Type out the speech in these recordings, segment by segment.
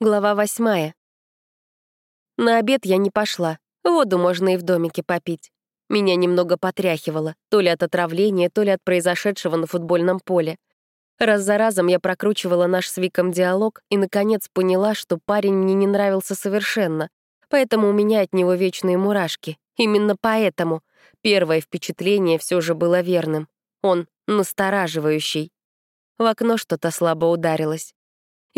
Глава восьмая. На обед я не пошла. Воду можно и в домике попить. Меня немного потряхивало, то ли от отравления, то ли от произошедшего на футбольном поле. Раз за разом я прокручивала наш с Виком диалог и, наконец, поняла, что парень мне не нравился совершенно. Поэтому у меня от него вечные мурашки. Именно поэтому первое впечатление все же было верным. Он настораживающий. В окно что-то слабо ударилось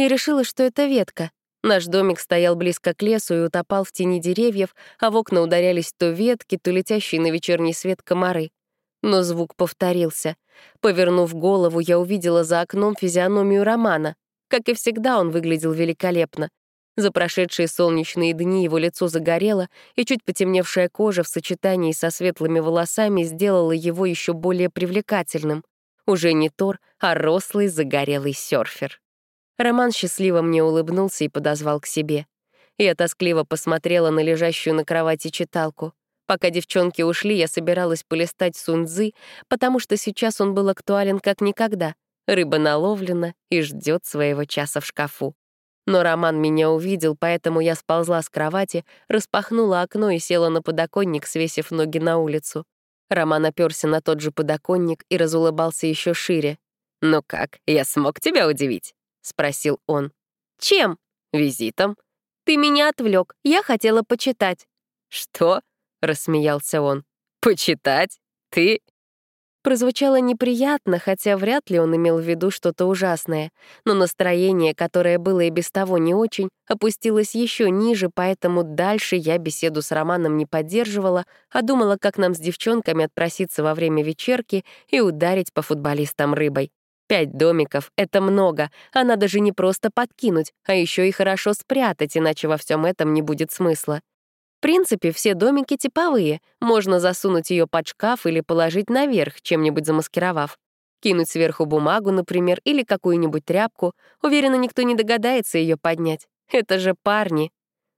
и решила, что это ветка. Наш домик стоял близко к лесу и утопал в тени деревьев, а в окна ударялись то ветки, то летящие на вечерний свет комары. Но звук повторился. Повернув голову, я увидела за окном физиономию Романа. Как и всегда, он выглядел великолепно. За прошедшие солнечные дни его лицо загорело, и чуть потемневшая кожа в сочетании со светлыми волосами сделала его еще более привлекательным. Уже не Тор, а рослый загорелый серфер. Роман счастливо мне улыбнулся и подозвал к себе. Я тоскливо посмотрела на лежащую на кровати читалку. Пока девчонки ушли, я собиралась полистать Суньцзы, потому что сейчас он был актуален как никогда. Рыба наловлена и ждет своего часа в шкафу. Но Роман меня увидел, поэтому я сползла с кровати, распахнула окно и села на подоконник, свесив ноги на улицу. Роман оперся на тот же подоконник и разулыбался еще шире. «Ну как, я смог тебя удивить?» — спросил он. «Чем?» «Визитом». «Ты меня отвлек. Я хотела почитать». «Что?» — рассмеялся он. «Почитать? Ты?» Прозвучало неприятно, хотя вряд ли он имел в виду что-то ужасное, но настроение, которое было и без того не очень, опустилось еще ниже, поэтому дальше я беседу с Романом не поддерживала, а думала, как нам с девчонками отпроситься во время вечерки и ударить по футболистам рыбой. Пять домиков — это много, а надо же не просто подкинуть, а еще и хорошо спрятать, иначе во всем этом не будет смысла. В принципе, все домики типовые, можно засунуть ее под шкаф или положить наверх, чем-нибудь замаскировав. Кинуть сверху бумагу, например, или какую-нибудь тряпку. Уверена, никто не догадается ее поднять. Это же парни.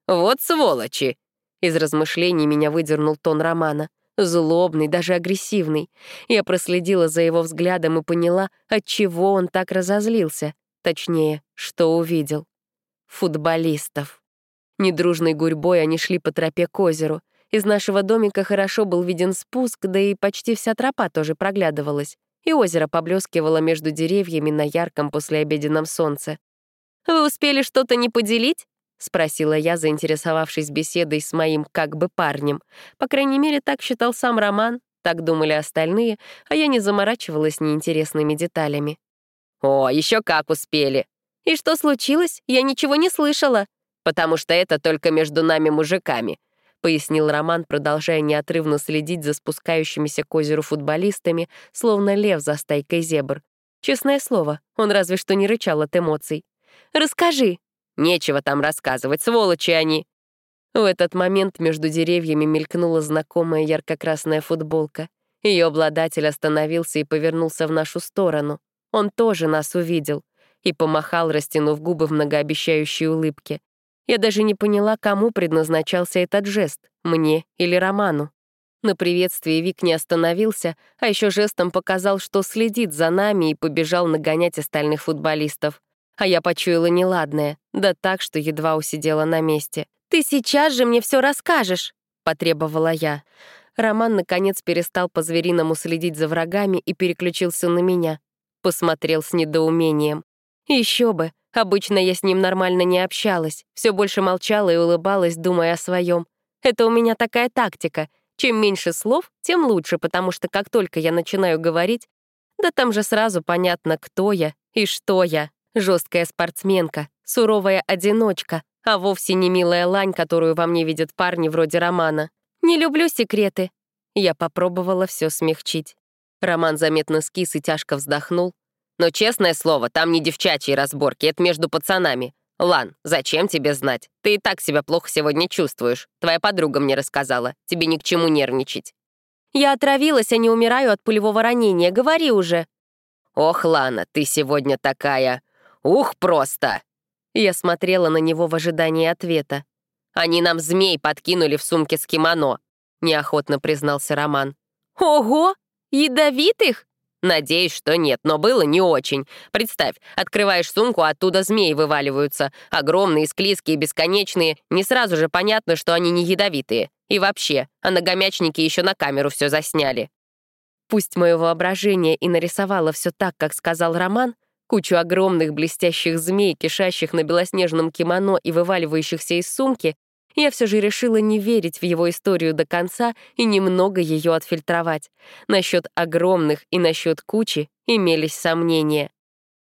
«Вот сволочи!» Из размышлений меня выдернул тон Романа злобный, даже агрессивный. Я проследила за его взглядом и поняла, от чего он так разозлился. Точнее, что увидел. Футболистов. Недружной гурьбой они шли по тропе к озеру. Из нашего домика хорошо был виден спуск, да и почти вся тропа тоже проглядывалась. И озеро поблескивало между деревьями на ярком послеобеденном солнце. «Вы успели что-то не поделить?» — спросила я, заинтересовавшись беседой с моим как бы парнем. По крайней мере, так считал сам Роман, так думали остальные, а я не заморачивалась неинтересными деталями. «О, еще как успели!» «И что случилось? Я ничего не слышала!» «Потому что это только между нами мужиками», — пояснил Роман, продолжая неотрывно следить за спускающимися к озеру футболистами, словно лев за стайкой зебр. Честное слово, он разве что не рычал от эмоций. «Расскажи», Нечего там рассказывать, сволочи они!» В этот момент между деревьями мелькнула знакомая ярко-красная футболка. Ее обладатель остановился и повернулся в нашу сторону. Он тоже нас увидел и помахал, растянув губы в многообещающей улыбке. Я даже не поняла, кому предназначался этот жест — мне или Роману. На приветствии Вик не остановился, а еще жестом показал, что следит за нами и побежал нагонять остальных футболистов а я почуяла неладное, да так, что едва усидела на месте. «Ты сейчас же мне все расскажешь!» — потребовала я. Роман, наконец, перестал по-звериному следить за врагами и переключился на меня. Посмотрел с недоумением. Еще бы, обычно я с ним нормально не общалась, все больше молчала и улыбалась, думая о своем. Это у меня такая тактика. Чем меньше слов, тем лучше, потому что как только я начинаю говорить, да там же сразу понятно, кто я и что я. Жесткая спортсменка, суровая одиночка, а вовсе не милая лань, которую во мне видят парни вроде Романа. Не люблю секреты. Я попробовала все смягчить. Роман заметно скис и тяжко вздохнул. Но, честное слово, там не девчачьи разборки, это между пацанами. Лан, зачем тебе знать? Ты и так себя плохо сегодня чувствуешь. Твоя подруга мне рассказала. Тебе ни к чему нервничать. Я отравилась, а не умираю от пулевого ранения. Говори уже. Ох, Лана, ты сегодня такая... Ух, просто!» Я смотрела на него в ожидании ответа. «Они нам змей подкинули в сумке с кимоно», — неохотно признался Роман. «Ого! Ядовитых?» Надеюсь, что нет, но было не очень. Представь, открываешь сумку, оттуда змеи вываливаются. Огромные, склизкие, бесконечные. Не сразу же понятно, что они не ядовитые. И вообще, анагомячники еще на камеру все засняли. Пусть мое воображение и нарисовало все так, как сказал Роман, кучу огромных блестящих змей, кишащих на белоснежном кимоно и вываливающихся из сумки, я все же решила не верить в его историю до конца и немного ее отфильтровать. Насчет огромных и насчет кучи имелись сомнения.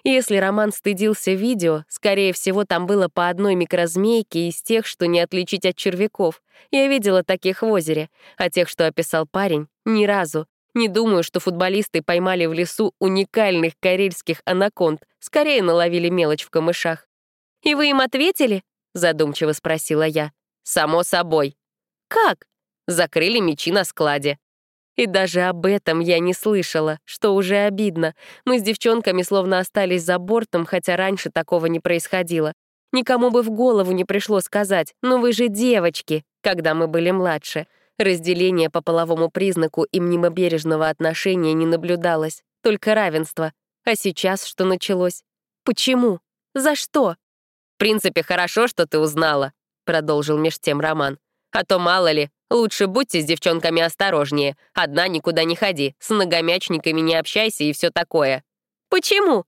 Если Роман стыдился видео, скорее всего, там было по одной микрозмейке из тех, что не отличить от червяков. Я видела таких в озере, а тех, что описал парень, ни разу. Не думаю, что футболисты поймали в лесу уникальных карельских анаконд, скорее наловили мелочь в камышах. «И вы им ответили?» — задумчиво спросила я. Само собой. Как? Закрыли мечи на складе. И даже об этом я не слышала, что уже обидно. Мы с девчонками словно остались за бортом, хотя раньше такого не происходило. Никому бы в голову не пришло сказать «ну вы же девочки», когда мы были младше. Разделение по половому признаку и мнимо-бережного отношения не наблюдалось, только равенство. А сейчас что началось? Почему? За что? В принципе, хорошо, что ты узнала продолжил меж тем Роман. «А то, мало ли, лучше будьте с девчонками осторожнее. Одна никуда не ходи, с многомячниками не общайся и все такое». «Почему?»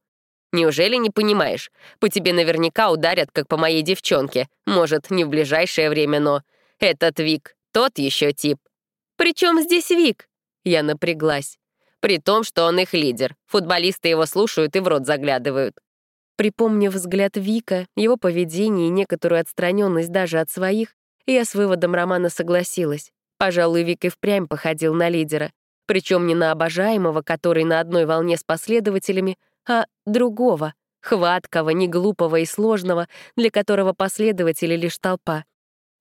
«Неужели не понимаешь? По тебе наверняка ударят, как по моей девчонке. Может, не в ближайшее время, но... Этот Вик, тот еще тип». «При чем здесь Вик?» Я напряглась. При том, что он их лидер. Футболисты его слушают и в рот заглядывают. Припомнив взгляд Вика, его поведение и некоторую отстраненность даже от своих, я с выводом Романа согласилась. Пожалуй, Вик и впрямь походил на лидера. Причем не на обожаемого, который на одной волне с последователями, а другого, хваткого, неглупого и сложного, для которого последователи лишь толпа.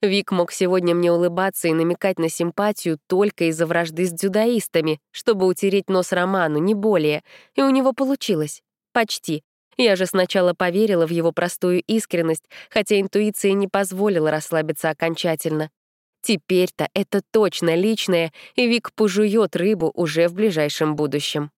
Вик мог сегодня мне улыбаться и намекать на симпатию только из-за вражды с дзюдоистами, чтобы утереть нос Роману, не более. И у него получилось. Почти. Я же сначала поверила в его простую искренность, хотя интуиция не позволила расслабиться окончательно. Теперь-то это точно личное, и Вик пожует рыбу уже в ближайшем будущем.